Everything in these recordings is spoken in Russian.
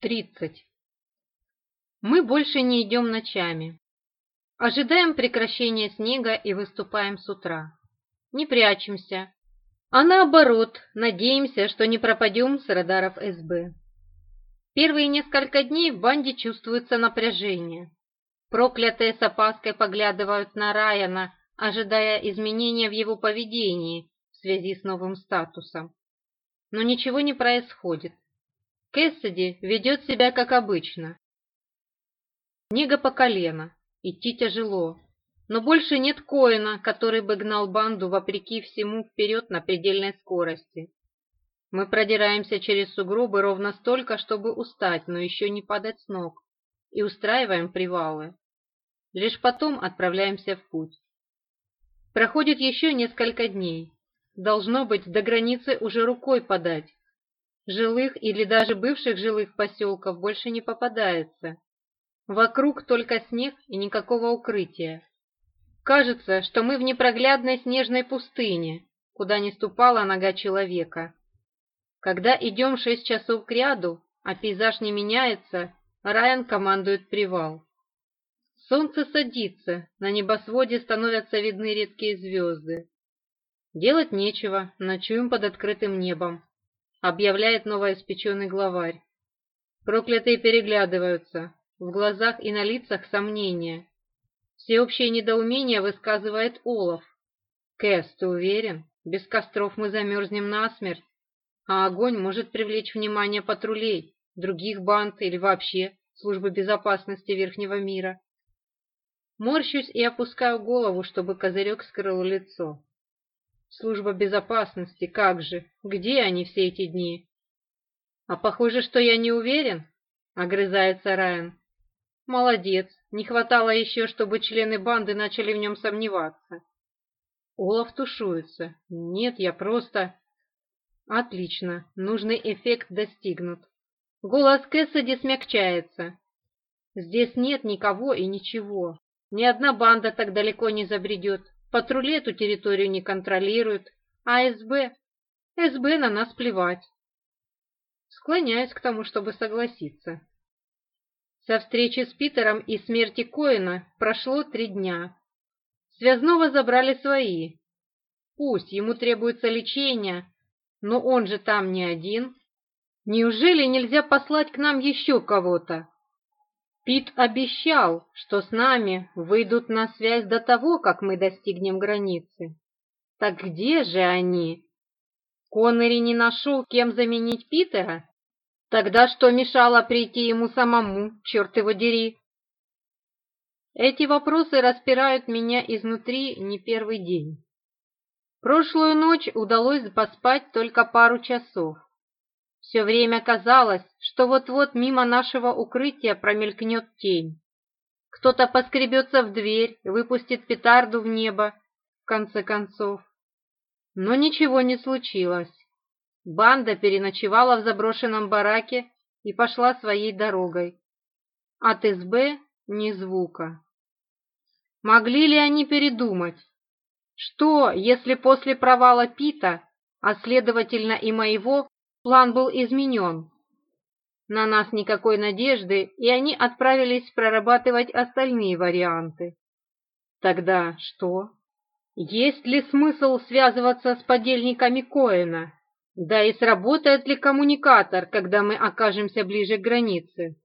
30. Мы больше не идем ночами. Ожидаем прекращения снега и выступаем с утра. Не прячемся, а наоборот, надеемся, что не пропадем с радаров СБ. Первые несколько дней в банде чувствуется напряжение. Проклятые с опаской поглядывают на Райана, ожидая изменения в его поведении в связи с новым статусом. Но ничего не происходит. Кэссиди ведет себя как обычно. Книга по колено. Идти тяжело. Но больше нет Коина, который бы гнал банду вопреки всему вперед на предельной скорости. Мы продираемся через сугробы ровно столько, чтобы устать, но еще не падать с ног, и устраиваем привалы. Лишь потом отправляемся в путь. Проходит еще несколько дней. Должно быть, до границы уже рукой подать, жилых или даже бывших жилых поселков больше не попадается. Вокруг только снег и никакого укрытия. Кажется, что мы в непроглядной снежной пустыне, куда не ступала нога человека. Когда идем шесть часов к ряду, а пейзаж не меняется, Райан командует привал. Солнце садится, на небосводе становятся видны редкие звезды. Делать нечего, ночуем под открытым небом, объявляет новоиспеченный главарь. Проклятые переглядываются, в глазах и на лицах сомнения. Всеобщее недоумение высказывает Олаф. «Кэс, ты уверен? Без костров мы замерзнем насмерть, а огонь может привлечь внимание патрулей, других банд или вообще службы безопасности Верхнего мира». Морщусь и опускаю голову, чтобы козырек скрыл лицо. Служба безопасности, как же? Где они все эти дни? А похоже, что я не уверен, огрызается Райан. Молодец, не хватало еще, чтобы члены банды начали в нем сомневаться. Олаф тушуется. Нет, я просто... Отлично, нужный эффект достигнут. Голос Кэссиди смягчается. Здесь нет никого и ничего. Ни одна банда так далеко не забредет. Патрули эту территорию не контролируют, а СБ... СБ на нас плевать. Склоняюсь к тому, чтобы согласиться. Со встречи с Питером и смерти Коина прошло три дня. Связного забрали свои. Пусть ему требуется лечение, но он же там не один. Неужели нельзя послать к нам еще кого-то? Пит обещал, что с нами выйдут на связь до того, как мы достигнем границы. Так где же они? Коннери не нашел, кем заменить Питера? Тогда что мешало прийти ему самому, черт его дери? Эти вопросы распирают меня изнутри не первый день. Прошлую ночь удалось поспать только пару часов. Все время казалось, что вот-вот мимо нашего укрытия промелькнет тень. Кто-то поскребется в дверь, выпустит петарду в небо, в конце концов. Но ничего не случилось. Банда переночевала в заброшенном бараке и пошла своей дорогой. От СБ ни звука. Могли ли они передумать? Что, если после провала Пита, а следовательно и моего, План был изменен. На нас никакой надежды, и они отправились прорабатывать остальные варианты. Тогда что? Есть ли смысл связываться с подельниками Коэна? Да и сработает ли коммуникатор, когда мы окажемся ближе к границе?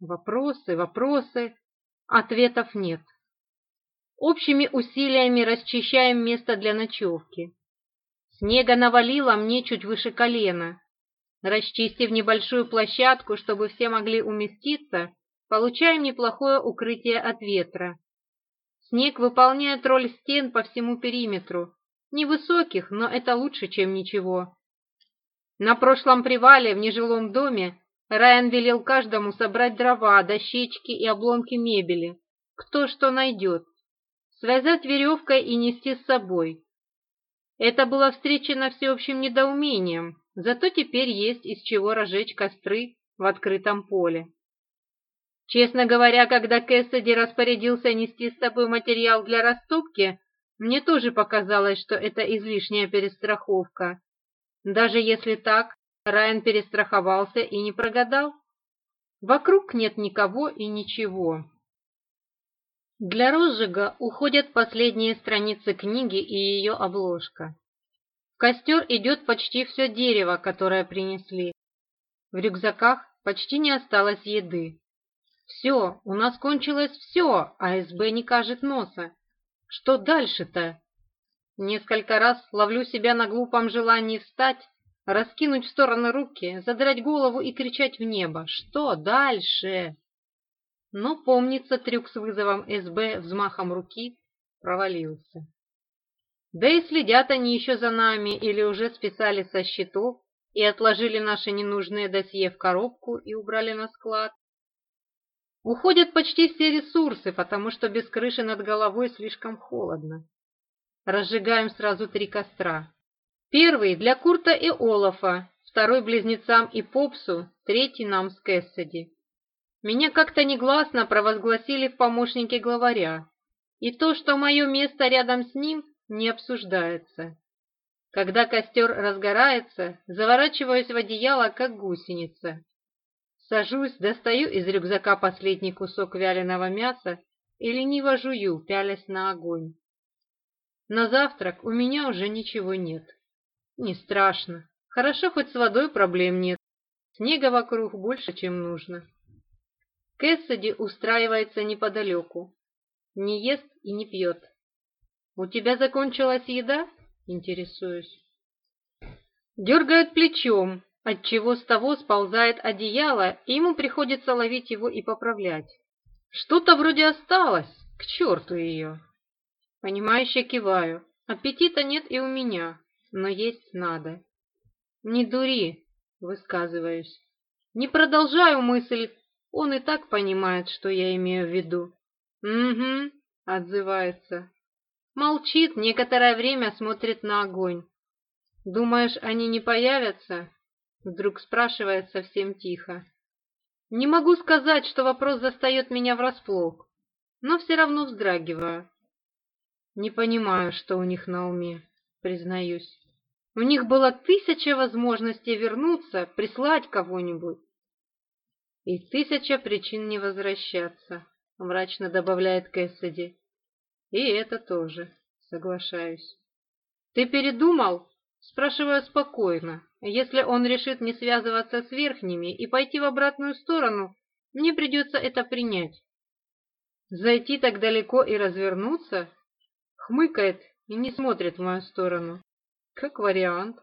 Вопросы, вопросы. Ответов нет. Общими усилиями расчищаем место для ночевки. Снега навалило мне чуть выше колена. Расчистив небольшую площадку, чтобы все могли уместиться, получаем неплохое укрытие от ветра. Снег выполняет роль стен по всему периметру. Невысоких, но это лучше, чем ничего. На прошлом привале в нежилом доме Райан велел каждому собрать дрова, дощечки и обломки мебели, кто что найдет, связать веревкой и нести с собой. Это было встречено всеобщим недоумением, Зато теперь есть из чего разжечь костры в открытом поле. Честно говоря, когда Кэссиди распорядился нести с собой материал для растопки, мне тоже показалось, что это излишняя перестраховка. Даже если так, Райан перестраховался и не прогадал. Вокруг нет никого и ничего. Для розжига уходят последние страницы книги и ее обложка. Костер идет почти все дерево, которое принесли. В рюкзаках почти не осталось еды. Все, у нас кончилось все, а СБ не кажет носа. Что дальше-то? Несколько раз ловлю себя на глупом желании встать, раскинуть в стороны руки, задрать голову и кричать в небо. Что дальше? Но, помнится, трюк с вызовом СБ взмахом руки провалился. Да и следят они еще за нами или уже списали со счетов и отложили наши ненужные досье в коробку и убрали на склад. Уходят почти все ресурсы, потому что без крыши над головой слишком холодно. Разжигаем сразу три костра. Первый для Курта и Олафа, второй близнецам и Попсу, третий нам с Кэссиди. Меня как-то негласно провозгласили в помощнике главаря. И то, что мое место рядом с ним – не обсуждается. Когда костер разгорается, заворачиваюсь в одеяло, как гусеница. Сажусь, достаю из рюкзака последний кусок вяленого мяса и лениво жую, пялясь на огонь. На завтрак у меня уже ничего нет. Не страшно. Хорошо, хоть с водой проблем нет. Снега вокруг больше, чем нужно. Кэссиди устраивается неподалеку. Не ест и не пьет. «У тебя закончилась еда?» — интересуюсь. Дергает плечом, отчего с того сползает одеяло, и ему приходится ловить его и поправлять. «Что-то вроде осталось, к черту ее!» Понимающе киваю. Аппетита нет и у меня, но есть надо. «Не дури!» — высказываюсь. Не продолжаю мысль, он и так понимает, что я имею в виду. «Угу», — отзывается. Молчит, некоторое время смотрит на огонь. «Думаешь, они не появятся?» Вдруг спрашивает совсем тихо. «Не могу сказать, что вопрос застает меня врасплох, но все равно вздрагиваю. Не понимаю, что у них на уме, признаюсь. У них было тысяча возможностей вернуться, прислать кого-нибудь. И тысяча причин не возвращаться», — мрачно добавляет Кэссиди. И это тоже, соглашаюсь. Ты передумал? Спрашиваю спокойно. Если он решит не связываться с верхними и пойти в обратную сторону, мне придется это принять. Зайти так далеко и развернуться? Хмыкает и не смотрит в мою сторону. Как вариант.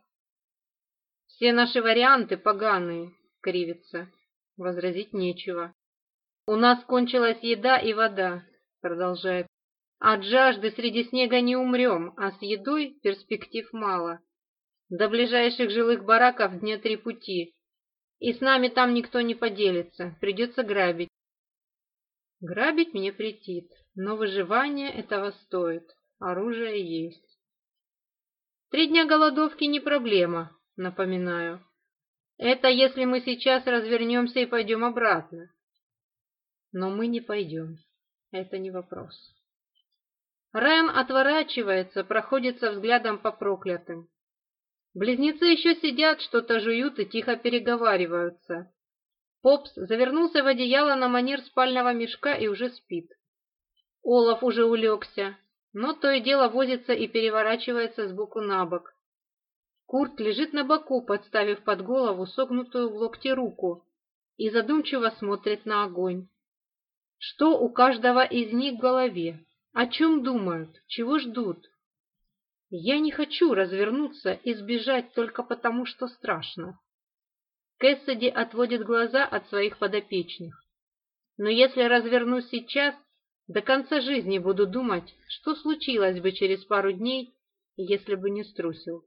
Все наши варианты поганые, кривится. Возразить нечего. У нас кончилась еда и вода, продолжает от жажды среди снега не умрем, а с едой перспектив мало. До ближайших жилых бараков дня три пути. И с нами там никто не поделится, придется грабить. Грабить мне претит, но выживание этого стоит, оружие есть. Три дня голодовки не проблема, напоминаю. Это если мы сейчас развернемся и пойдем обратно. Но мы не пойдем, это не вопрос. Райан отворачивается, проходится взглядом по проклятым. Близнецы еще сидят, что-то жуют и тихо переговариваются. Попс завернулся в одеяло на манер спального мешка и уже спит. Олаф уже улегся, но то и дело возится и переворачивается сбоку на бок. Курт лежит на боку, подставив под голову согнутую в локте руку и задумчиво смотрит на огонь. Что у каждого из них в голове? О чем думают? Чего ждут? Я не хочу развернуться и сбежать только потому, что страшно. Кэссиди отводит глаза от своих подопечных. Но если развернусь сейчас, до конца жизни буду думать, что случилось бы через пару дней, если бы не струсил.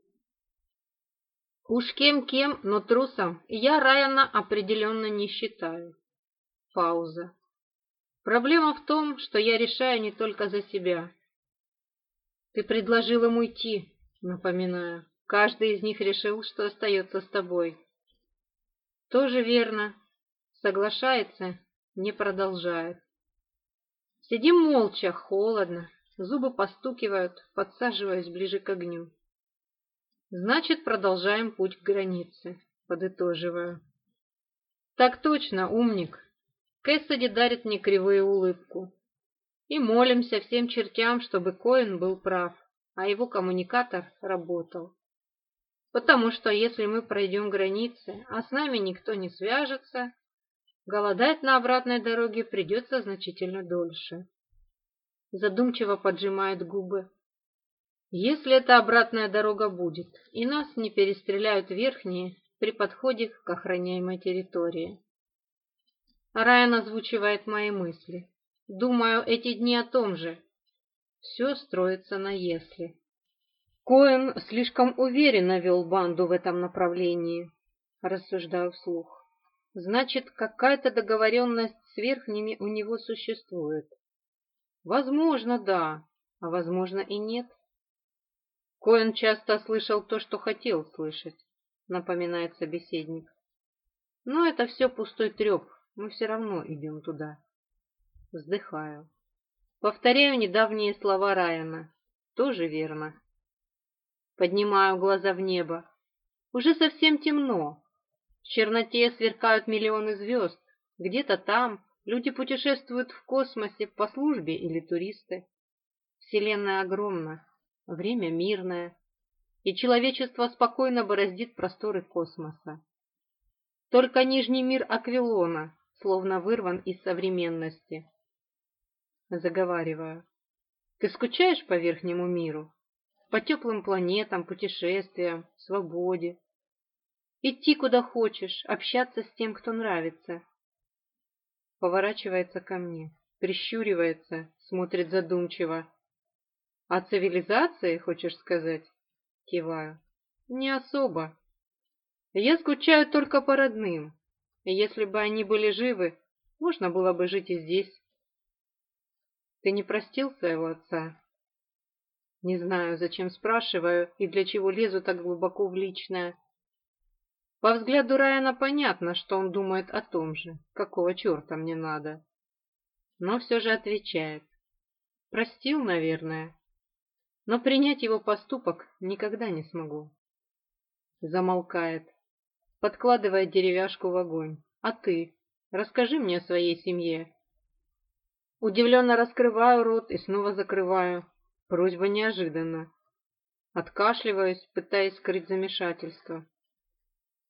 Уж кем-кем, но трусом я Райана определенно не считаю. Пауза. Проблема в том, что я решаю не только за себя. Ты предложил им уйти, напоминаю. Каждый из них решил, что остается с тобой. Тоже верно. Соглашается, не продолжает. Сидим молча, холодно. Зубы постукивают, подсаживаясь ближе к огню. Значит, продолжаем путь к границе, подытоживаю. Так точно, умник, Кэссиди дарит мне кривую улыбку. И молимся всем чертям, чтобы Коэн был прав, а его коммуникатор работал. Потому что если мы пройдем границы, а с нами никто не свяжется, голодать на обратной дороге придется значительно дольше. Задумчиво поджимает губы. Если эта обратная дорога будет, и нас не перестреляют верхние при подходе к охраняемой территории. Райан озвучивает мои мысли. Думаю эти дни о том же. Все строится на «если». Коэн слишком уверенно вел банду в этом направлении, рассуждаю вслух. Значит, какая-то договоренность с верхними у него существует. Возможно, да, а возможно и нет. Коэн часто слышал то, что хотел слышать, напоминает собеседник. Но это все пустой треп, мы все равно идем туда. Вздыхаю. Повторяю недавние слова Райана. Тоже верно. Поднимаю глаза в небо. Уже совсем темно. В черноте сверкают миллионы звезд. Где-то там люди путешествуют в космосе по службе или туристы. Вселенная огромна, время мирное, и человечество спокойно бороздит просторы космоса. Только нижний мир Аквилона словно вырван из современности. Заговариваю. Ты скучаешь по верхнему миру? По теплым планетам, путешествиям, свободе? Идти куда хочешь, общаться с тем, кто нравится. Поворачивается ко мне, прищуривается, смотрит задумчиво. А цивилизации, хочешь сказать? Киваю. Не особо. Я скучаю только по родным, и если бы они были живы, можно было бы жить и здесь. Ты не простил своего отца? Не знаю, зачем спрашиваю и для чего лезу так глубоко в личное. По взгляду Райана понятно, что он думает о том же, какого черта мне надо. Но все же отвечает. Простил, наверное. Но принять его поступок никогда не смогу. Замолкает подкладывая деревяшку в огонь. «А ты? Расскажи мне о своей семье». Удивленно раскрываю рот и снова закрываю. Просьба неожиданна. Откашливаюсь, пытаясь скрыть замешательство.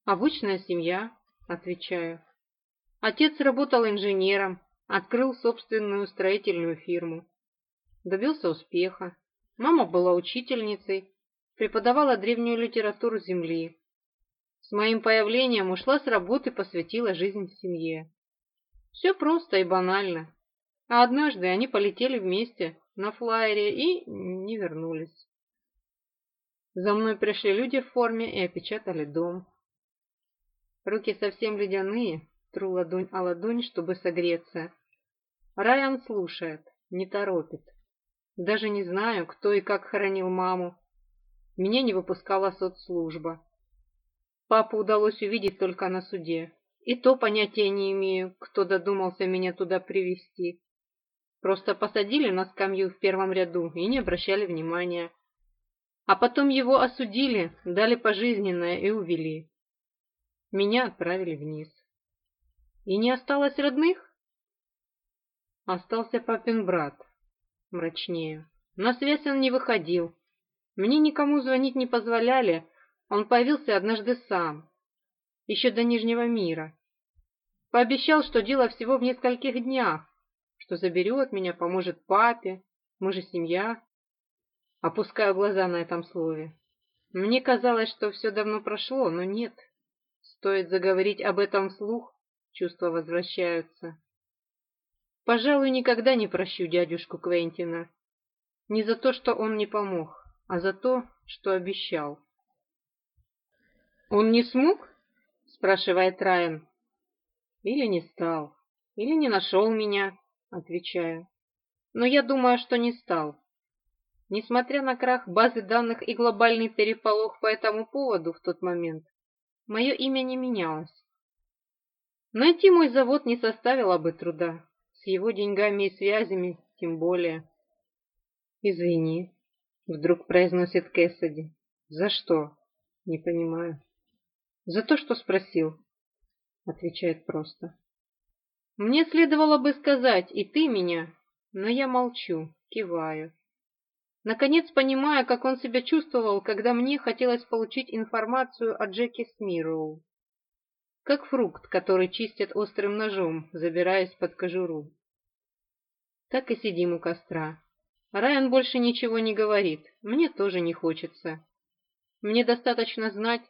«Обычная семья», — отвечаю. Отец работал инженером, открыл собственную строительную фирму. Добился успеха. Мама была учительницей, преподавала древнюю литературу Земли. С моим появлением ушла с работы, посвятила жизнь семье. Все просто и банально. А однажды они полетели вместе на флайере и не вернулись. За мной пришли люди в форме и опечатали дом. Руки совсем ледяные, тру ладонь о ладонь, чтобы согреться. Райан слушает, не торопит. Даже не знаю, кто и как хоронил маму. Меня не выпускала соцслужба. Папу удалось увидеть только на суде. И то понятия не имею, кто додумался меня туда привести. Просто посадили на скамью в первом ряду и не обращали внимания. А потом его осудили, дали пожизненное и увели. Меня отправили вниз. И не осталось родных? Остался папин брат. Мрачнее. На связь он не выходил. Мне никому звонить не позволяли, он появился однажды сам, еще до Нижнего мира. Пообещал, что дело всего в нескольких днях, что заберет меня, поможет папе, мы же семья. Опускаю глаза на этом слове. Мне казалось, что все давно прошло, но нет. Стоит заговорить об этом вслух, чувства возвращаются. Пожалуй, никогда не прощу дядюшку Квентина. Не за то, что он не помог, а за то, что обещал. «Он не смог?» — спрашивает Райан. «Или не стал, или не нашел меня», — отвечаю. «Но я думаю, что не стал». Несмотря на крах базы данных и глобальный переполох по этому поводу в тот момент, мое имя не менялось. Найти мой завод не составило бы труда, с его деньгами и связями тем более. «Извини», — вдруг произносит Кэссиди. «За что?» «Не понимаю». «За то, что спросил», — отвечает просто. «Мне следовало бы сказать, и ты меня, но я молчу, киваю. Наконец понимая, как он себя чувствовал, когда мне хотелось получить информацию о Джеке Смироу. Как фрукт, который чистят острым ножом, забираясь под кожуру. Так и сидим у костра. Райан больше ничего не говорит, мне тоже не хочется. Мне достаточно знать,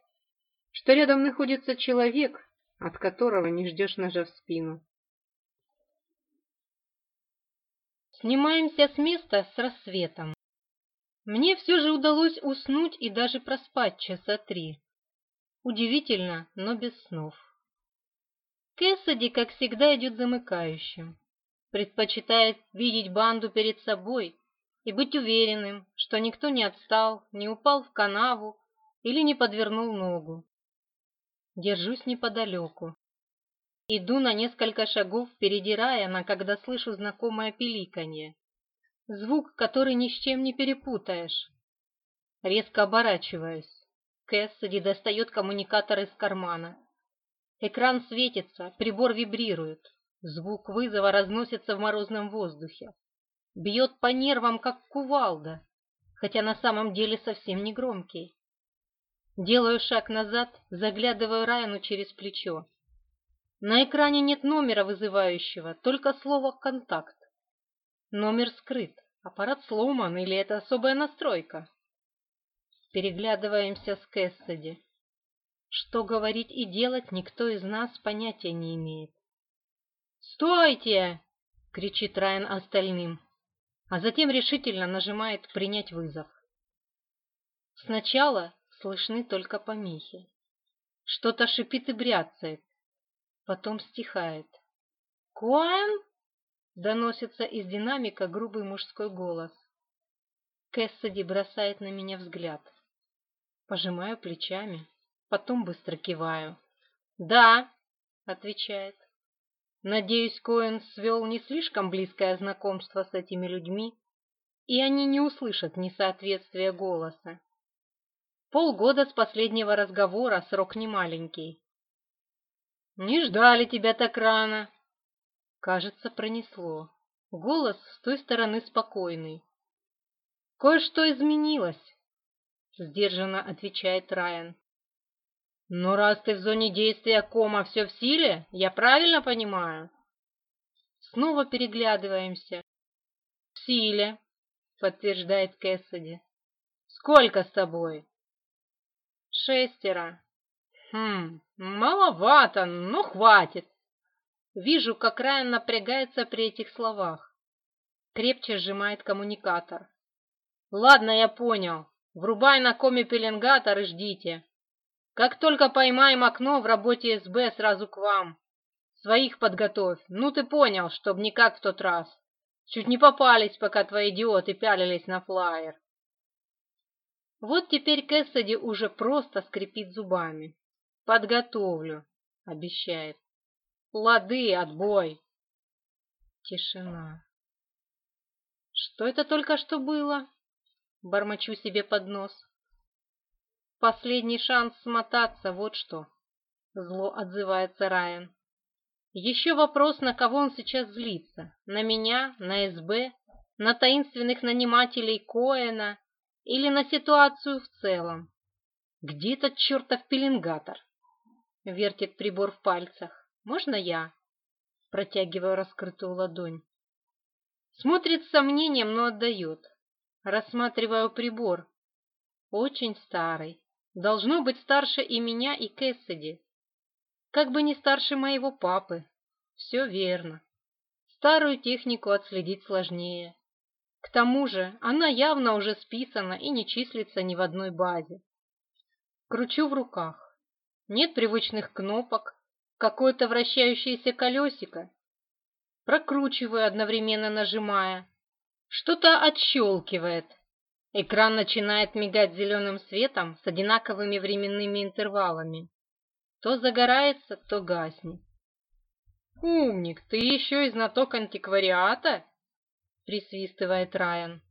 что рядом находится человек, от которого не ждешь ножа в спину. Снимаемся с места с рассветом. Мне все же удалось уснуть и даже проспать часа три. Удивительно, но без снов. Кэссиди, как всегда, идет замыкающим. Предпочитает видеть банду перед собой и быть уверенным, что никто не отстал, не упал в канаву или не подвернул ногу. Держусь неподалеку. Иду на несколько шагов впереди Райана, когда слышу знакомое пиликанье. Звук, который ни с чем не перепутаешь. Резко оборачиваюсь. Кэссиди достает коммуникатор из кармана. Экран светится, прибор вибрирует. Звук вызова разносится в морозном воздухе. Бьет по нервам, как кувалда, хотя на самом деле совсем не громкий. Делаю шаг назад, заглядываю Райану через плечо. На экране нет номера вызывающего, только слово «контакт». Номер скрыт, аппарат сломан или это особая настройка? Переглядываемся с Кэссиди. Что говорить и делать никто из нас понятия не имеет. «Стойте!» — кричит Райан остальным, а затем решительно нажимает «принять вызов». Сначала слышны только помехи. Что-то шипит и бряцает, потом стихает. «Куан!» — доносится из динамика грубый мужской голос. Кэссиди бросает на меня взгляд. Пожимаю плечами, потом быстро киваю. «Да!» — отвечает. Надеюсь, Коэн свел не слишком близкое знакомство с этими людьми, и они не услышат несоответствия голоса. Полгода с последнего разговора, срок немаленький. «Не ждали тебя так рано!» Кажется, пронесло. Голос с той стороны спокойный. «Кое-что изменилось», — сдержанно отвечает Райан. «Но раз ты в зоне действия кома все в силе, я правильно понимаю?» Снова переглядываемся. «В силе», — подтверждает Кэссиди. «Сколько с тобой?» Шестеро. Хм, маловато, но хватит. Вижу, как Райан напрягается при этих словах. Крепче сжимает коммуникатор. Ладно, я понял. Врубай на коме пеленгатор и ждите. Как только поймаем окно в работе СБ, сразу к вам. Своих подготовь. Ну ты понял, чтоб не как в тот раз. Чуть не попались, пока твои идиоты пялились на флаер. Вот теперь Кэссиди уже просто скрипит зубами. «Подготовлю», — обещает. «Лады, отбой!» Тишина. «Что это только что было?» Бормочу себе под нос. «Последний шанс смотаться, вот что!» Зло отзывается Райан. «Еще вопрос, на кого он сейчас злится? На меня? На СБ? На таинственных нанимателей Коэна?» или на ситуацию в целом. Где этот чертов пеленгатор? Вертит прибор в пальцах. Можно я? Протягиваю раскрытую ладонь. Смотрит с сомнением, но отдает. Рассматриваю прибор. Очень старый. Должно быть старше и меня, и Кэссиди. Как бы не старше моего папы. Все верно. Старую технику отследить сложнее. К тому же она явно уже списана и не числится ни в одной базе. Кручу в руках. Нет привычных кнопок, какое-то вращающееся колесико. Прокручиваю, одновременно нажимая. Что-то отщелкивает. Экран начинает мигать зеленым светом с одинаковыми временными интервалами. То загорается, то гаснет. «Умник, ты еще и знаток антиквариата?» присвистывает Райан.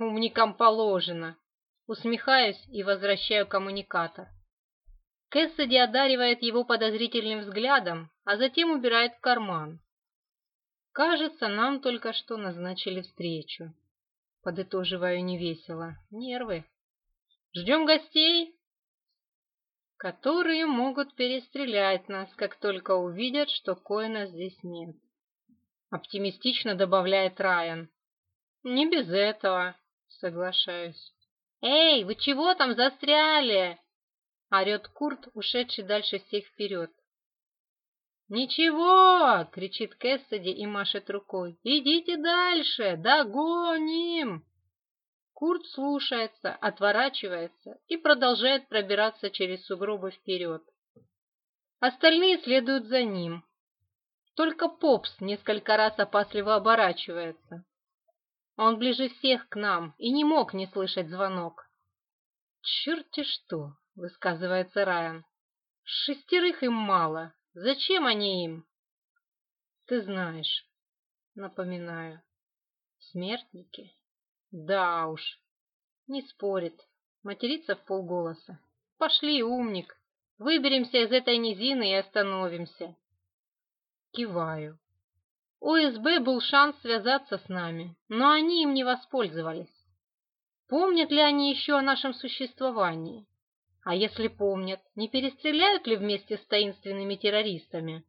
«Умникам положено!» Усмехаюсь и возвращаю коммуникатор. Кэссиди одаривает его подозрительным взглядом, а затем убирает в карман. «Кажется, нам только что назначили встречу». Подытоживаю невесело. Нервы. «Ждем гостей?» «Которые могут перестрелять нас, как только увидят, что Коина здесь нет». — оптимистично добавляет Райан. «Не без этого», — соглашаюсь. «Эй, вы чего там застряли?» — орет Курт, ушедший дальше всех вперед. «Ничего!» — кричит Кэссиди и машет рукой. «Идите дальше! Догоним!» Курт слушается, отворачивается и продолжает пробираться через сугробы вперед. Остальные следуют за ним, только Попс несколько раз опасливо оборачивается. Он ближе всех к нам и не мог не слышать звонок. «Черти что!» — высказывается Райан. «Шестерых им мало. Зачем они им?» «Ты знаешь», — напоминаю. «Смертники?» «Да уж». Не спорит. Матерится в полголоса. «Пошли, умник. Выберемся из этой низины и остановимся. Киваю. У СБ был шанс связаться с нами, но они им не воспользовались. Помнят ли они еще о нашем существовании? А если помнят, не перестреляют ли вместе с таинственными террористами?